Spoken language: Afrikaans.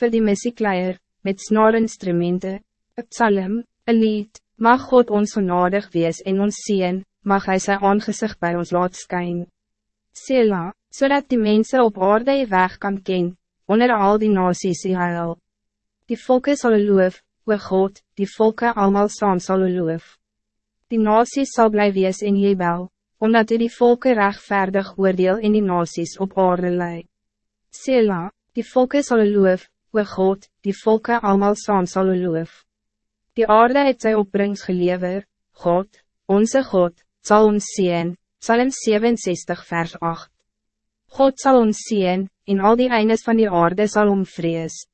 voor die missiekleier, met snaarinstrumenten, een psalm, een lied, mag God ons genadig wees en ons zien, mag hij zijn aangezicht bij ons laat skyn. Sela, zodat die mensen op aarde je weg kan ken, onder al die nasies die heil. Die volken zullen loof, o God, die volken allemaal saam zullen loof. Die nasies zal blijven wees in Jebel, omdat hy die volken rechtvaardig oordeel in die nasies op aarde lei. Sela, die volken zullen loof, o God, die volken allemaal saam zullen loof. Die aarde het sy opbrengs gelever, God, onze God, zal ons zien, Psalm 67 vers 8. God zal ons zien, in al die eindes van die aarde zal om vrees.